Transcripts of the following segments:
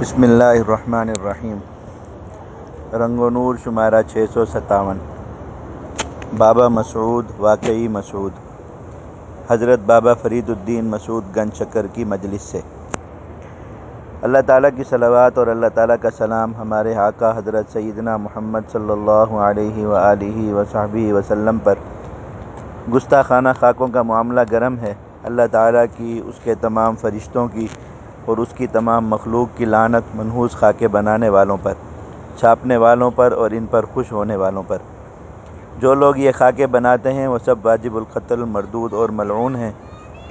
بسم اللہ الرحمن الرحیم۔ رنگ و نور شمارہ چھ سو ستاون۔ بابا مسعود، واقعی مسعود۔ حضرت بابا فرید الدین مسعود گن چکر کی مجلس سے۔ اللہ تعالیٰ کی صلوات اور اللہ تعالیٰ کا سلام ہمارے آقا حضرت سیدنا محمد صلی اللہ علیہ وآلہ وصحبہ وسلم پر۔ گستاخانہ خاکوں کا معاملہ گرم ہے۔ اللہ تعالیٰ کی اس کے تمام فرشتوں کی اور اس کی تمام مخلوق کی لعنت منحوس خاکے بنانے والوں پر، چھاپنے والوں پر اور ان پر خوش ہونے والوں پر۔ جو لوگ یہ خاکے بناتے ہیں، وہ سب واجب القتل، مردود اور ملعون ہیں۔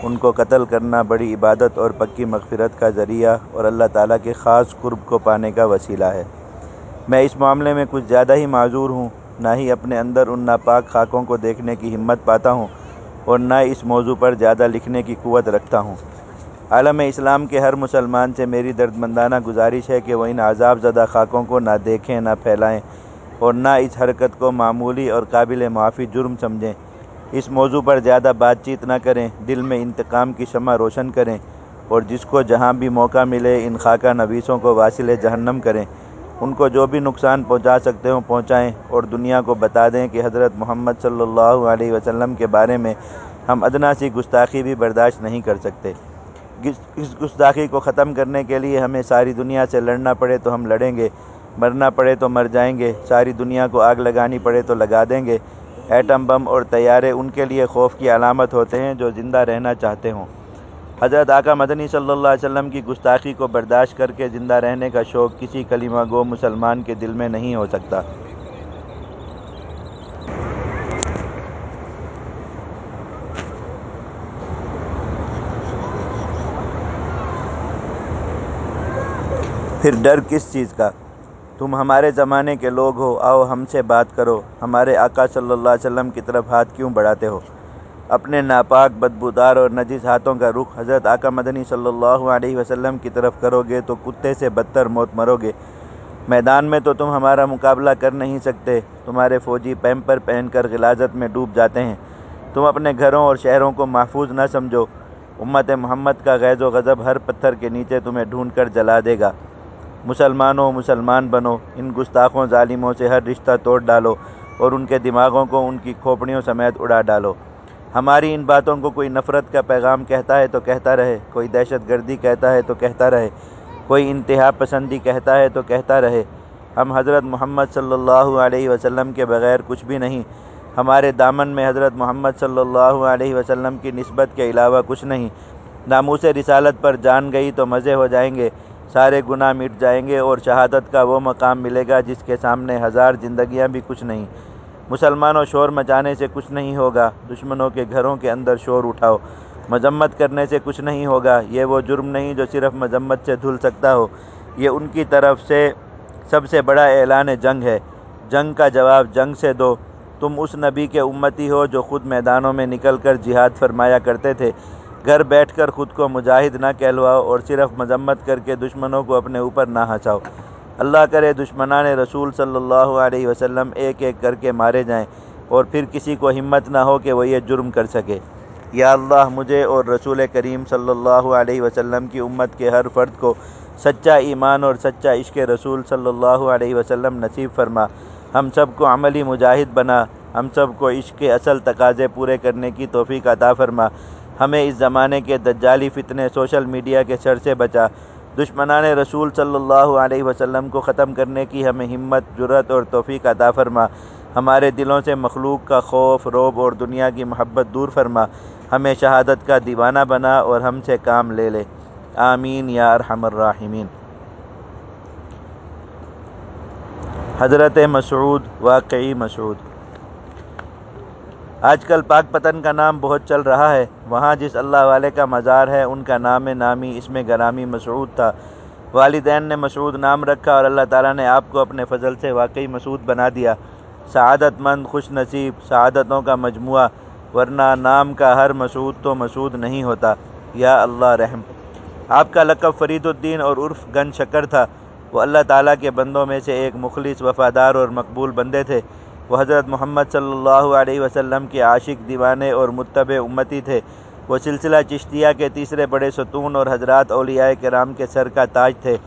ان کو قتل کرنا بڑی عبادت اور پکی مغفرت کا ذریعہ اور اللہ تعالیٰ کے خاص قرب کو پانے کا وسیلہ ہے۔ میں اس معاملے میں کچھ زیادہ ہی معذور ہوں۔ نہ ہی اپنے اندر ان ناپاک خاکوں کو دیکھنے کی ہمت پاتا ہوں اور نہ اس موضوع پر زیادہ لکھنے کی قوت رکھتا ہوں۔ عالم اسلام کے ہر مسلمان سے میری دردمندانہ گزارش ہے کہ وہ ان عذاب زدہ خاکوں کو نہ دیکھیں، نہ پھیلائیں اور نہ اس حرکت کو معمولی اور قابل معافی جرم سمجھیں۔ اس موضوع پر زیادہ بات چیت نہ کریں، دل میں انتقام کی شمع روشن کریں اور جس کو جہاں بھی موقع ملے ان خاکہ نویسوں کو واصل جہنم کریں۔ ان کو جو بھی نقصان پہنچا سکتے ہوں پہنچائیں اور دنیا کو بتا دیں کہ حضرت محمد صلی اللہ علیہ وسلم کے بارے میں ہم ادنا سی گستاخی بھی برداشت نہیں کر سکتے۔ اس گستاخی کو ختم کرنے کے لیے ہمیں ساری دنیا سے لڑنا پڑے تو ہم لڑیں گے، مرنا پڑے تو مر جائیں گے، ساری دنیا کو آگ لگانی پڑے تو لگا دیں گے۔ ایٹم بم اور طیارے ان کے لیے خوف کی علامت ہوتے ہیں جو زندہ رہنا چاہتے ہوں۔ حضرت آقا مدنی صلی اللہ علیہ وسلم کی گستاخی کو برداشت کر کے زندہ رہنے کا شوق کسی کلمہ گو مسلمان کے دل میں نہیں ہو سکتا۔ پھر ڈر کس چیز کا؟ تم ہمارے زمانے کے لوگ ہو، آؤ ہم سے بات کرو۔ ہمارے آقا صلی اللہ علیہ وسلم کی طرف ہاتھ کیوں بڑھاتے ہو؟ اپنے ناپاک بدبودار اور نجس ہاتھوں کا رخ حضرت آقا مدنی صلی اللہ علیہ وسلم کی طرف کرو گے تو کتے سے بدتر موت مرو گے میدان میں تو تم ہمارا مقابلہ کر نہیں سکتے، تمہارے فوجی پیمپر پہن کر غلاظت میں ڈوب جاتے ہیں۔ تم اپنے گھروں اور شہروں کو محفوظ نہ سمجھو۔ امت محمد کا غیظ و غضب ہر پتھر کے نیچے تمہیں ڈھونڈ کر جلا دے گا۔ مسلمانوں، مسلمان بنو، ان گستاخوں، ظالموں سے ہر رشتہ توڑ ڈالو اور ان کے دماغوں کو ان کی کھوپڑیوں سمیت اڑا ڈالو۔ ہماری ان باتوں کو کوئی نفرت کا پیغام کہتا ہے تو کہتا رہے، کوئی دہشت گردی کہتا ہے تو کہتا رہے، کوئی انتہا پسندی کہتا ہے تو کہتا رہے۔ ہم حضرت محمد صلی اللہ علیہ وسلم کے بغیر کچھ بھی نہیں، ہمارے دامن میں حضرت محمد صلی اللہ علیہ وسلم کی نسبت کے علاوہ کچھ نہیں۔ ناموس رسالت پر جان گئی تو مزے ہو جائیں گے۔ سارے گناہ مٹ جائیں گے اور شہادت کا وہ مقام ملے گا جس کے سامنے ہزار زندگیاں بھی کچھ نہیں۔ مسلمانوں شور مچانے سے کچھ نہیں ہوگا۔ دشمنوں کے گھروں کے اندر شور اٹھاؤ۔ مذمت کرنے سے کچھ نہیں ہوگا۔ یہ وہ جرم نہیں جو صرف مذمت سے دھل سکتا ہو۔ یہ ان کی طرف سے سب سے بڑا اعلان جنگ ہے۔ جنگ کا جواب جنگ سے دو۔ تم اس نبی کے امتی ہو جو خود میدانوں میں نکل کر جہاد فرمایا کرتے تھے۔ گھر بیٹھ کر خود کو مجاہد نہ کہلواؤ اور صرف مذمت کر کے دشمنوں کو اپنے اوپر نہ ہنساؤ۔ اللہ کرے دشمنان رسول صلی اللہ علیہ وسلم ایک ایک کر کے مارے جائیں اور پھر کسی کو ہمت نہ ہو کہ وہ یہ جرم کر سکے۔ یا اللہ، مجھے اور رسول کریم صلی اللہ علیہ وسلم کی امت کے ہر فرد کو سچا ایمان اور سچا عشق رسول صلی اللہ علیہ وسلم نصیب فرما۔ ہم سب کو عملی مجاہد بنا۔ ہم سب کو عشق کے اصل تقاضے پورے کرنے کی توفیق عطا فرما۔ ہمیں اس زمانے کے دجالی فتنے سوشل میڈیا کے شر سے بچا۔ دشمنان رسول صلی اللہ علیہ وسلم کو ختم کرنے کی ہمیں ہمت جرت اور توفیق عطا فرما۔ ہمارے دلوں سے مخلوق کا خوف، روب اور دنیا کی محبت دور فرما۔ ہمیں شہادت کا دیوانہ بنا اور ہم سے کام لے لے۔ آمین یا ارحم الراحمین۔ حضرت مسعود، واقعی مسعود۔ آج کل پاک پتن کا نام بہت چل رہا ہے۔ وہاں جس اللہ والے کا مزار ہے، ان کا نام نامی، اس میں گرامی مسعود تھا۔ والدین نے مسعود نام رکھا اور اللہ تعالیٰ نے آپ کو اپنے فضل سے واقعی مسعود بنا دیا۔ سعادت مند خوش نصیب، سعادتوں کا مجموعہ، ورنہ نام کا ہر مسعود تو مسعود نہیں ہوتا۔ یا اللہ رحم۔ آپ کا لقب فرید الدین اور عرف گن شکر تھا۔ وہ اللہ تعالیٰ کے بندوں میں سے ایک مخلص وفادار اور مقبول بندے تھے۔ وہ حضرت محمد صلی اللہ علیہ وسلم کے عاشق دیوانے اور متبع امتی تھے۔ وہ سلسلہ چشتیہ کے تیسرے بڑے ستون اور حضرات اولیاء کرام کے سر کا تاج تھے۔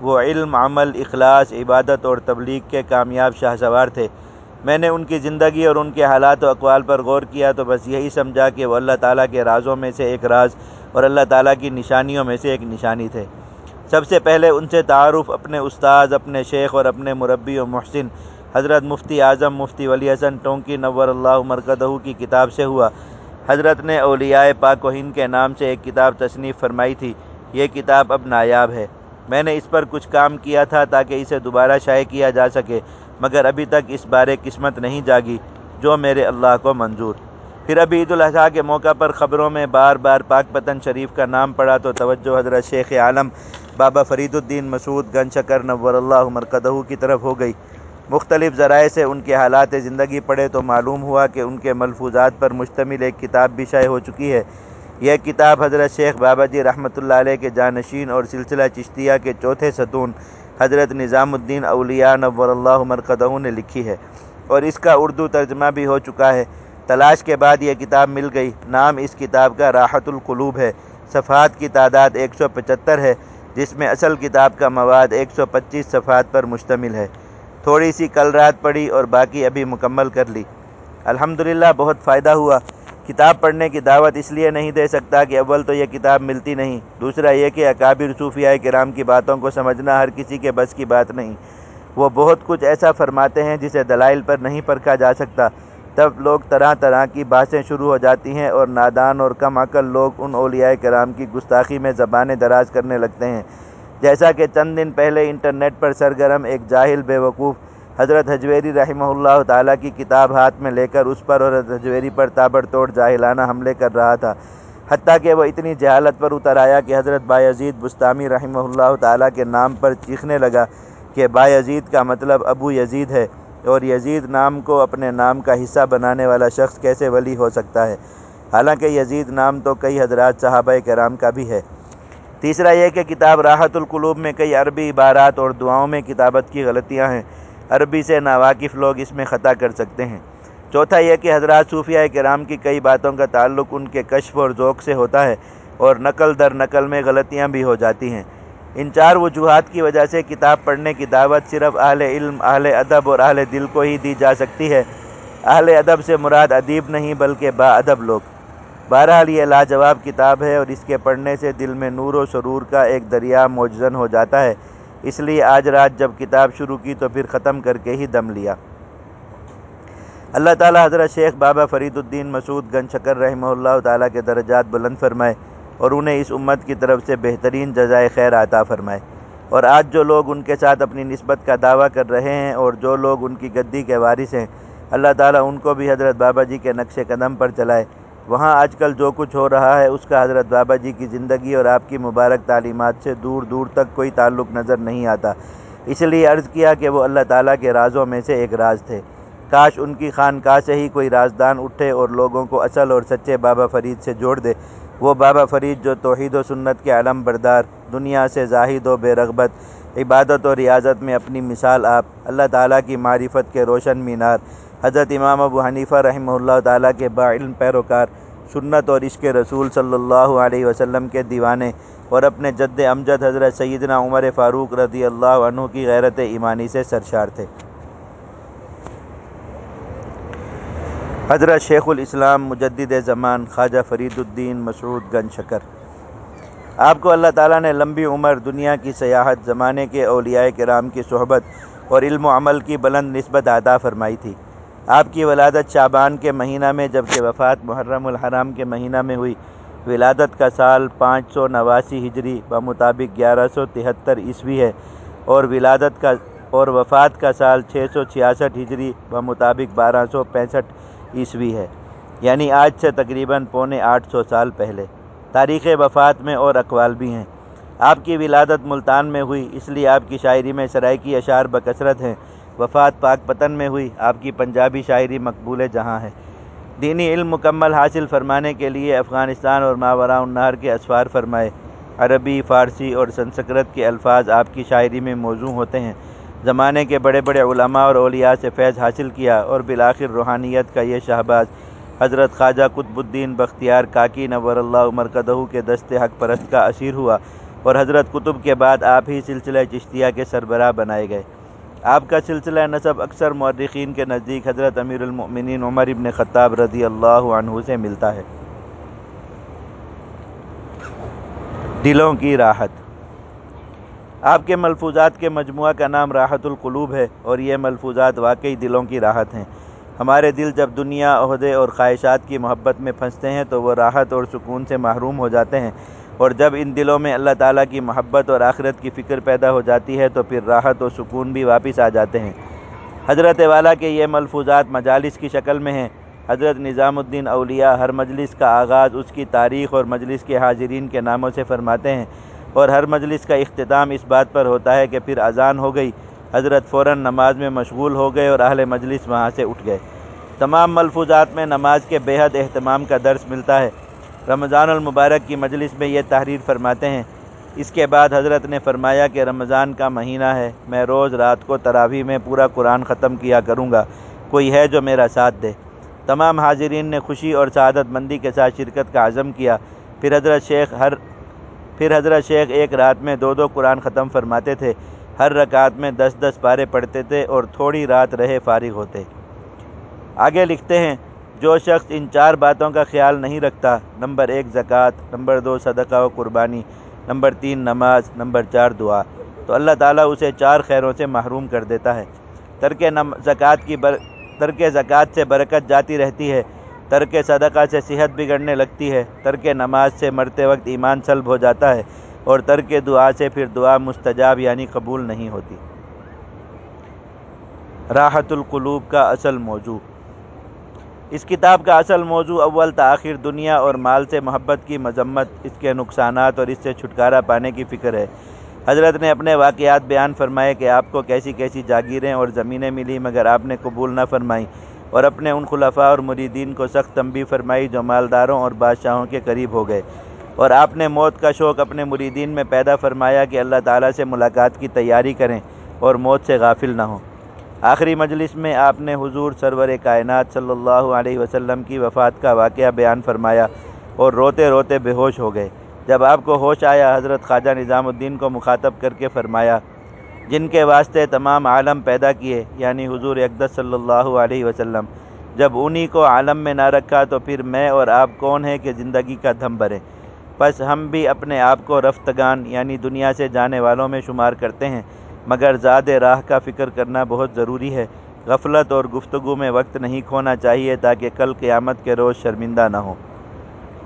وہ علم، عمل، اخلاص، عبادت اور تبلیغ کے کامیاب شاہ سوار تھے۔ میں نے ان کی زندگی اور ان کے حالات و اقوال پر غور کیا تو بس یہی سمجھا کہ وہ اللہ تعالیٰ کے رازوں میں سے ایک راز اور اللہ تعالیٰ کی نشانیوں میں سے ایک نشانی تھے۔ سب سے پہلے ان سے تعارف اپنے استاذ، اپنے شیخ اور اپنے مربی و محسن حضرت مفتی اعظم مفتی ولی حسن ٹونکی نور اللہ مرکدہ کی کتاب سے ہوا۔ حضرت نے اولیاء پاک و ہند کے نام سے ایک کتاب تصنیف فرمائی تھی۔ یہ کتاب اب نایاب ہے۔ میں نے اس پر کچھ کام کیا تھا تاکہ اسے دوبارہ شائع کیا جا سکے، مگر ابھی تک اس بارے قسمت نہیں جاگی، جو میرے اللہ کو منظور۔ پھر ابھی عید الاضحیٰ کے موقع پر خبروں میں بار بار پاک پتن شریف کا نام پڑا تو توجہ حضرت شیخ عالم بابا فرید الدین مسعود گن شکر نور اللہ مرکدہ کی طرف ہو گئی۔ مختلف ذرائع سے ان کے حالات زندگی پڑھے تو معلوم ہوا کہ ان کے ملفوظات پر مشتمل ایک کتاب بھی شائع ہو چکی ہے۔ یہ کتاب حضرت شیخ بابا جی رحمۃ اللہ علیہ کے جانشین اور سلسلہ چشتیہ کے چوتھے ستون حضرت نظام الدین اولیاء نور اللہ مرکدہ نے لکھی ہے اور اس کا اردو ترجمہ بھی ہو چکا ہے۔ تلاش کے بعد یہ کتاب مل گئی۔ نام اس کتاب کا راحت القلوب ہے۔ صفحات کی تعداد ایک سو پچہتر ہے، جس میں اصل کتاب کا مواد ایک سو پچیس صفحات پر مشتمل ہے۔ تھوڑی سی کل رات پڑھی اور باقی ابھی مکمل کر لی۔ الحمدللہ، بہت فائدہ ہوا۔ کتاب پڑھنے کی دعوت اس لیے نہیں دے سکتا کہ اول تو یہ کتاب ملتی نہیں، دوسرا یہ کہ اکابر صوفیاء کرام کی باتوں کو سمجھنا ہر کسی کے بس کی بات نہیں۔ وہ بہت کچھ ایسا فرماتے ہیں جسے دلائل پر نہیں پرکھا جا سکتا۔ تب لوگ طرح طرح کی باتیں شروع ہو جاتی ہیں اور نادان اور کم عقل لوگ ان اولیاء کرام کی گستاخی میں زبانیں دراز کرنے لگتے ہیں۔ جیسا کہ چند دن پہلے انٹرنیٹ پر سرگرم ایک جاہل بے وقوف حضرت حجویری رحمہ اللہ تعالیٰ کی کتاب ہاتھ میں لے کر اس پر اور حضرت حجویری پر تابڑ توڑ جاہلانہ حملے کر رہا تھا۔ حتیٰ کہ وہ اتنی جہالت پر اتر آیا کہ حضرت بایزید بستامی رحمہ اللہ تعالیٰ کے نام پر چیخنے لگا کہ بایزید کا مطلب ابو یزید ہے اور یزید نام کو اپنے نام کا حصہ بنانے والا شخص کیسے ولی ہو سکتا ہے؟ حالانکہ یزید نام تو کئی حضرات صحابہ کرام کا بھی ہے۔ تیسرا یہ کہ کتاب راحت القلوب میں کئی عربی عبارات اور دعاؤں میں کتابت کی غلطیاں ہیں۔ عربی سے ناواقف لوگ اس میں خطا کر سکتے ہیں۔ چوتھا یہ کہ حضرات صوفیہ کرام کی کئی باتوں کا تعلق ان کے کشف اور ذوق سے ہوتا ہے اور نقل در نقل میں غلطیاں بھی ہو جاتی ہیں۔ ان چار وجوہات کی وجہ سے کتاب پڑھنے کی دعوت صرف اہل علم، اہل ادب اور اہل دل کو ہی دی جا سکتی ہے۔ اہل ادب سے مراد ادیب نہیں بلکہ با ادب لوگ۔ بہرحال یہ لاجواب کتاب ہے اور اس کے پڑھنے سے دل میں نور و سرور کا ایک دریا موجزن ہو جاتا ہے۔ اس لیے آج رات جب کتاب شروع کی تو پھر ختم کر کے ہی دم لیا۔ اللہ تعالیٰ حضرت شیخ بابا فرید الدین مسعود گن شکر رحمہ اللہ تعالیٰ کے درجات بلند فرمائے اور انہیں اس امت کی طرف سے بہترین جزائے خیر عطا فرمائے۔ اور آج جو لوگ ان کے ساتھ اپنی نسبت کا دعویٰ کر رہے ہیں اور جو لوگ ان کی گدی کے وارث ہیں، اللہ تعالیٰ ان کو بھی حضرت بابا جی کے نقش قدم پر چلائے۔ وہاں آج کل جو کچھ ہو رہا ہے، اس کا حضرت بابا جی کی زندگی اور آپ کی مبارک تعلیمات سے دور دور تک کوئی تعلق نظر نہیں آتا۔ اس لیے عرض کیا کہ وہ اللہ تعالیٰ کے رازوں میں سے ایک راز تھے۔ کاش ان کی خانقاہ سے ہی کوئی رازدان اٹھے اور لوگوں کو اصل اور سچے بابا فرید سے جوڑ دے۔ وہ بابا فرید جو توحید و سنت کے علم بردار، دنیا سے زاہد و بے رغبت عبادت و ریاضت میں اپنی مثال آپ، اللہ تعالیٰ کی معرفت کے روشن مینار۔ حضرت امام ابو حنیفہ رحمہ اللہ تعالیٰ کے باعلم پیروکار، سنت اور عشق رسول صلی اللہ علیہ وسلم کے دیوانے اور اپنے جد امجد حضرت سیدنا عمر فاروق رضی اللہ عنہ کی غیرت ایمانی سے سرشار تھے۔ حضرت شیخ الاسلام مجدد زمان خواجہ فرید الدین مسعود گن شکر آپ کو اللہ تعالیٰ نے لمبی عمر دنیا کی سیاحت، زمانے کے اولیاء کرام کی صحبت اور علم و عمل کی بلند نسبت عطا فرمائی تھی۔ آپ کی ولادت شعبان کے مہینہ میں، جبکہ وفات محرم الحرام کے مہینہ میں ہوئی۔ ولادت کا سال پانچ سو نواسی ہجری بمطابق گیارہ سو تہتر عیسوی ہے اور ولادت کا اور وفات کا سال چھ سو چھیاسٹھ ہجری بمطابق بارہ سو پینسٹھ عیسوی ہے۔ یعنی آج سے تقریباً پونے آٹھ سو سال پہلے۔ تاریخ وفات میں اور اقوال بھی ہیں۔ آپ کی ولادت ملتان میں ہوئی، اس لیے آپ کی شاعری میں سرائکی اشعار بکثرت ہیں۔ وفات پاک پتن میں ہوئی، آپ کی پنجابی شاعری مقبول جہاں ہے۔ دینی علم مکمل حاصل فرمانے کے لیے افغانستان اور ماورا النہر کے اسفار فرمائے۔ عربی، فارسی اور سنسکرت کے الفاظ آپ کی شاعری میں موضوع ہوتے ہیں۔ زمانے کے بڑے بڑے علماء اور اولیاء سے فیض حاصل کیا اور بالآخر روحانیت کا یہ شہباز حضرت خواجہ قطب الدین بختیار کاکی نور اللہ مرکدہ کے دست حق پرست کا اسیر ہوا اور حضرت قطب کے بعد آپ ہی سلسلہ چشتیہ کے سربراہ بنائے گئے۔ آپ کا سلسلہ نصب اکثر مورخین کے نزدیک حضرت امیر المؤمنین عمر ابن خطاب رضی اللہ عنہ سے ملتا ہے۔ دلوں کی راحت۔ آپ کے ملفوظات کے مجموعہ کا نام راحت القلوب ہے اور یہ ملفوظات واقعی دلوں کی راحت ہیں۔ ہمارے دل جب دنیا، عہدے اور خواہشات کی محبت میں پھنستے ہیں تو وہ راحت اور سکون سے محروم ہو جاتے ہیں۔ اور جب ان دلوں میں اللہ تعالیٰ کی محبت اور آخرت کی فکر پیدا ہو جاتی ہے تو پھر راحت اور سکون بھی واپس آ جاتے ہیں۔ حضرت والا کے یہ ملفوظات مجالس کی شکل میں ہیں۔ حضرت نظام الدین اولیاء ہر مجلس کا آغاز اس کی تاریخ اور مجلس کے حاضرین کے ناموں سے فرماتے ہیں۔ اور ہر مجلس کا اختتام اس بات پر ہوتا ہے کہ پھر اذان ہو گئی۔ حضرت فوراً نماز میں مشغول ہو گئے اور اہل مجلس وہاں سے اٹھ گئے۔ تمام ملفوظات میں نماز کے بے حد اہتمام کا درس ملتا ہے۔ رمضان المبارک کی مجلس میں یہ تحریر فرماتے ہیں۔ اس کے بعد حضرت نے فرمایا کہ رمضان کا مہینہ ہے، میں روز رات کو تراویح میں پورا قرآن ختم کیا کروں گا۔ کوئی ہے جو میرا ساتھ دے۔ تمام حاضرین نے خوشی اور سعادت مندی کے ساتھ شرکت کا عزم کیا۔ پھر حضرت شیخ ہر، پھر حضرت شیخ ایک رات میں دو دو قرآن ختم فرماتے تھے۔ ہر رکعت میں دس دس پارے پڑھتے تھے اور تھوڑی رات رہے فارغ ہوتے۔ آگے لکھتے ہیں، جو شخص ان چار باتوں کا خیال نہیں رکھتا، نمبر ایک زکوٰۃ، نمبر دو صدقہ و قربانی، نمبر تین نماز، نمبر چار دعا۔ تو اللہ تعالیٰ اسے چار خیروں سے محروم کر دیتا ہے۔ ترک زکوٰۃ کی بر، ترک زکوٰۃ سے برکت جاتی رہتی ہے۔ ترک صدقہ سے صحت بگڑنے لگتی ہے۔ ترک نماز سے مرتے وقت ایمان سلب ہو جاتا ہے۔ اور ترک دعا سے پھر دعا مستجاب یعنی قبول نہیں ہوتی۔ راحت القلوب کا اصل موضوع۔ اس کتاب کا اصل موضوع اول تاخیر دنیا اور مال سے محبت کی مذمت، اس کے نقصانات اور اس سے چھٹکارا پانے کی فکر ہے۔ حضرت نے اپنے واقعات بیان فرمائے کہ آپ کو کیسی کیسی جاگیریں اور زمینیں ملی مگر آپ نے قبول نہ فرمائیں اور اپنے ان خلفاء اور مریدین کو سخت تنبیہ فرمائی جو مالداروں اور بادشاہوں کے قریب ہو گئے۔ اور آپ نے موت کا شوق اپنے مریدین میں پیدا فرمایا کہ اللہ تعالیٰ سے ملاقات کی تیاری کریں اور موت سے غافل نہ ہوں۔ آخری مجلس میں آپ نے حضور سرور کائنات صلی اللہ علیہ وسلم کی وفات کا واقعہ بیان فرمایا اور روتے روتے بے ہوش ہو گئے۔ جب آپ کو ہوش آیا، حضرت خواجہ نظام الدین کو مخاطب کر کے فرمایا، جن کے واسطے تمام عالم پیدا کیے یعنی حضور اقدس صلی اللہ علیہ وسلم، جب انہی کو عالم میں نہ رکھا تو پھر میں اور آپ کون ہیں کہ زندگی کا دھم بھریں؟ بس ہم بھی اپنے آپ کو رفتگان یعنی دنیا سے جانے والوں میں شمار کرتے ہیں، مگر زاد راہ کا فکر کرنا بہت ضروری ہے۔ غفلت اور گفتگو میں وقت نہیں کھونا چاہیے تاکہ کل قیامت کے روز شرمندہ نہ ہو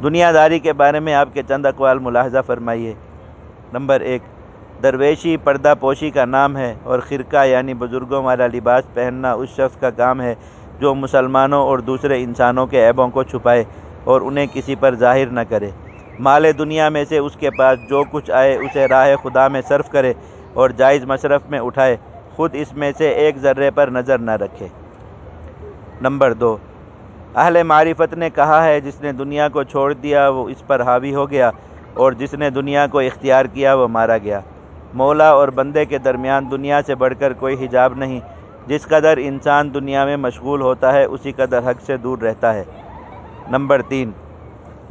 دنیا داری کے بارے میں آپ کے چند اقوال ملاحظہ فرمائیے۔ نمبر ایک، درویشی پردہ پوشی کا نام ہے اور خرقہ یعنی بزرگوں والا لباس پہننا اس شخص کا کام ہے جو مسلمانوں اور دوسرے انسانوں کے عیبوں کو چھپائے اور انہیں کسی پر ظاہر نہ کرے۔ مال دنیا میں سے اس کے پاس جو کچھ آئے اسے راہ خدا میں صرف کرے اور جائز مصرف میں اٹھائے۔ خود اس میں سے ایک ذرے پر نظر نہ رکھے۔ نمبر دو، اہل معرفت نے کہا ہے، جس نے دنیا کو چھوڑ دیا وہ اس پر حاوی ہو گیا، اور جس نے دنیا کو اختیار کیا وہ مارا گیا۔ مولا اور بندے کے درمیان دنیا سے بڑھ کر کوئی حجاب نہیں۔ جس قدر انسان دنیا میں مشغول ہوتا ہے، اسی قدر حق سے دور رہتا ہے۔ نمبر تین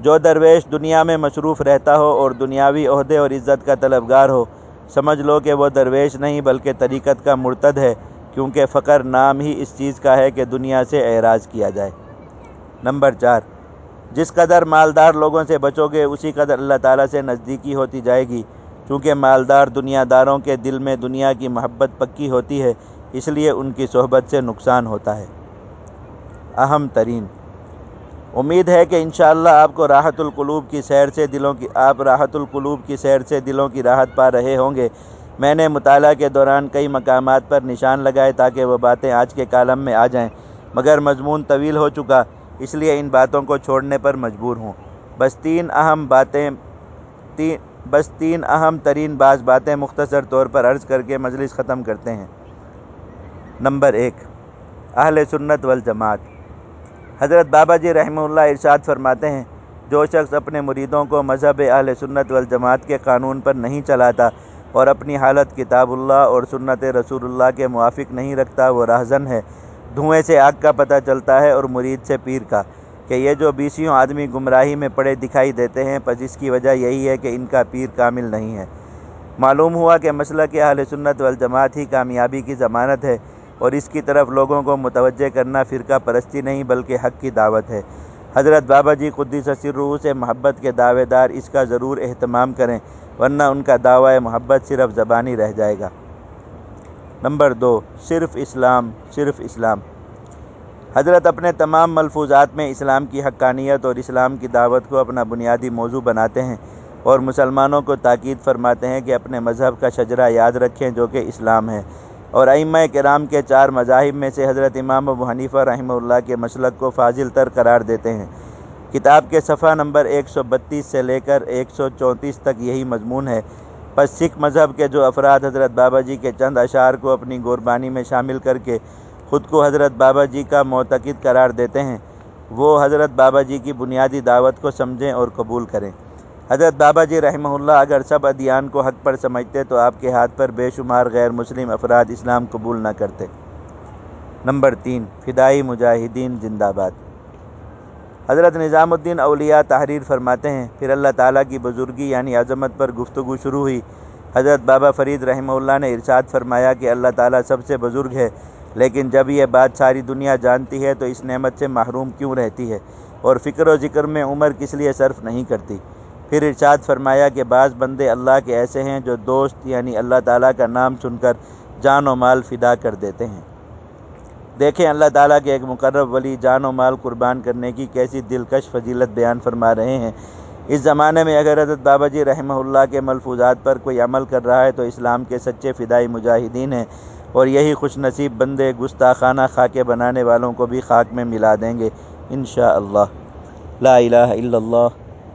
جو درویش دنیا میں مصروف رہتا ہو اور دنیاوی عہدے اور عزت کا طلبگار ہو، سمجھ لو کہ وہ درویش نہیں بلکہ طریقت کا مرتد ہے، کیونکہ فقر نام ہی اس چیز کا ہے کہ دنیا سے اعراض کیا جائے۔ نمبر چار، جس قدر مالدار لوگوں سے بچو گے، اسی قدر اللہ تعالیٰ سے نزدیکی ہوتی جائے گی۔ چونکہ مالدار دنیا داروں کے دل میں دنیا کی محبت پکی ہوتی ہے، اس لیے ان کی صحبت سے نقصان ہوتا ہے۔ اہم ترین امید ہے کہ انشاءاللہ آپ کو راحت القلوب کی سیر سے دلوں کی آپ راحت القلوب کی سیر سے دلوں کی راحت پا رہے ہوں گے۔ میں نے مطالعہ کے دوران کئی مقامات پر نشان لگائے تاکہ وہ باتیں آج کے کالم میں آ جائیں، مگر مضمون طویل ہو چکا، اس لیے ان باتوں کو چھوڑنے پر مجبور ہوں۔ بس تین اہم باتیں تین بس تین اہم ترین بعض باتیں مختصر طور پر عرض کر کے مجلس ختم کرتے ہیں۔ نمبر ایک، اہل سنت والجماعت۔ حضرت بابا جی رحمہ اللہ ارشاد فرماتے ہیں، جو شخص اپنے مریدوں کو مذہب اہل سنت والجماعت کے قانون پر نہیں چلاتا اور اپنی حالت کتاب اللہ اور سنت رسول اللہ کے موافق نہیں رکھتا، وہ رہزن ہے۔ دھوئیں سے آگ کا پتہ چلتا ہے اور مرید سے پیر کا۔ کہ یہ جو بیسیوں آدمی گمراہی میں پڑے دکھائی دیتے ہیں، پس اس کی وجہ یہی ہے کہ ان کا پیر کامل نہیں ہے۔ معلوم ہوا کہ مسئلہ کہ اہل سنت والجماعت ہی کامیابی کی ضمانت ہے۔ اور اس کی طرف لوگوں کو متوجہ کرنا فرقہ پرستی نہیں بلکہ حق کی دعوت ہے۔ حضرت بابا جی قدس سرروح سے محبت کے دعوے دار اس کا ضرور اہتمام کریں، ورنہ ان کا دعوی محبت صرف زبانی رہ جائے گا۔ نمبر دو، صرف اسلام صرف اسلام۔ حضرت اپنے تمام ملفوظات میں اسلام کی حقانیت اور اسلام کی دعوت کو اپنا بنیادی موضوع بناتے ہیں اور مسلمانوں کو تاکید فرماتے ہیں کہ اپنے مذہب کا شجرہ یاد رکھیں جو کہ اسلام ہے۔ اور ائمہ کرام کے چار مذاہب میں سے حضرت امام ابو حنیفہ رحمہ اللہ کے مسلک کو فاضل تر قرار دیتے ہیں۔ کتاب کے صفحہ نمبر ایک سو بتیس سے لے کر ایک سو چونتیس تک یہی مضمون ہے۔ پس سکھ مذہب کے جو افراد حضرت بابا جی کے چند اشعار کو اپنی قربانی میں شامل کر کے خود کو حضرت بابا جی کا معتقد قرار دیتے ہیں، وہ حضرت بابا جی کی بنیادی دعوت کو سمجھیں اور قبول کریں۔ حضرت بابا جی رحمہ اللہ اگر سب ادیان کو حق پر سمجھتے تو آپ کے ہاتھ پر بے شمار غیر مسلم افراد اسلام قبول نہ کرتے۔ نمبر تین، فدائی مجاہدین زندہ باد۔ حضرت نظام الدین اولیاء تحریر فرماتے ہیں، پھر اللہ تعالیٰ کی بزرگی یعنی عظمت پر گفتگو شروع ہوئی۔ حضرت بابا فرید رحمہ اللہ نے ارشاد فرمایا کہ اللہ تعالیٰ سب سے بزرگ ہے، لیکن جب یہ بات ساری دنیا جانتی ہے تو اس نعمت سے محروم کیوں رہتی ہے؟ اور فکر و ذکر میں عمر کس لیے صرف نہیں کرتی؟ پھر ارشاد فرمایا کہ بعض بندے اللہ کے ایسے ہیں جو دوست یعنی اللہ تعالیٰ کا نام سن کر جان و مال فدا کر دیتے ہیں۔ دیکھیں اللہ تعالیٰ کے ایک مقرب ولی جان و مال قربان کرنے کی کیسی دلکش فضیلت بیان فرما رہے ہیں۔ اس زمانے میں اگر حضرت بابا جی رحمہ اللہ کے ملفوظات پر کوئی عمل کر رہا ہے تو اسلام کے سچے فدائی مجاہدین ہیں اور یہی خوش نصیب بندے گستاخانہ خاکے بنانے والوں کو بھی خاک میں ملا دیں گے۔ انشاءاللہ۔ لا الہ الا اللہ۔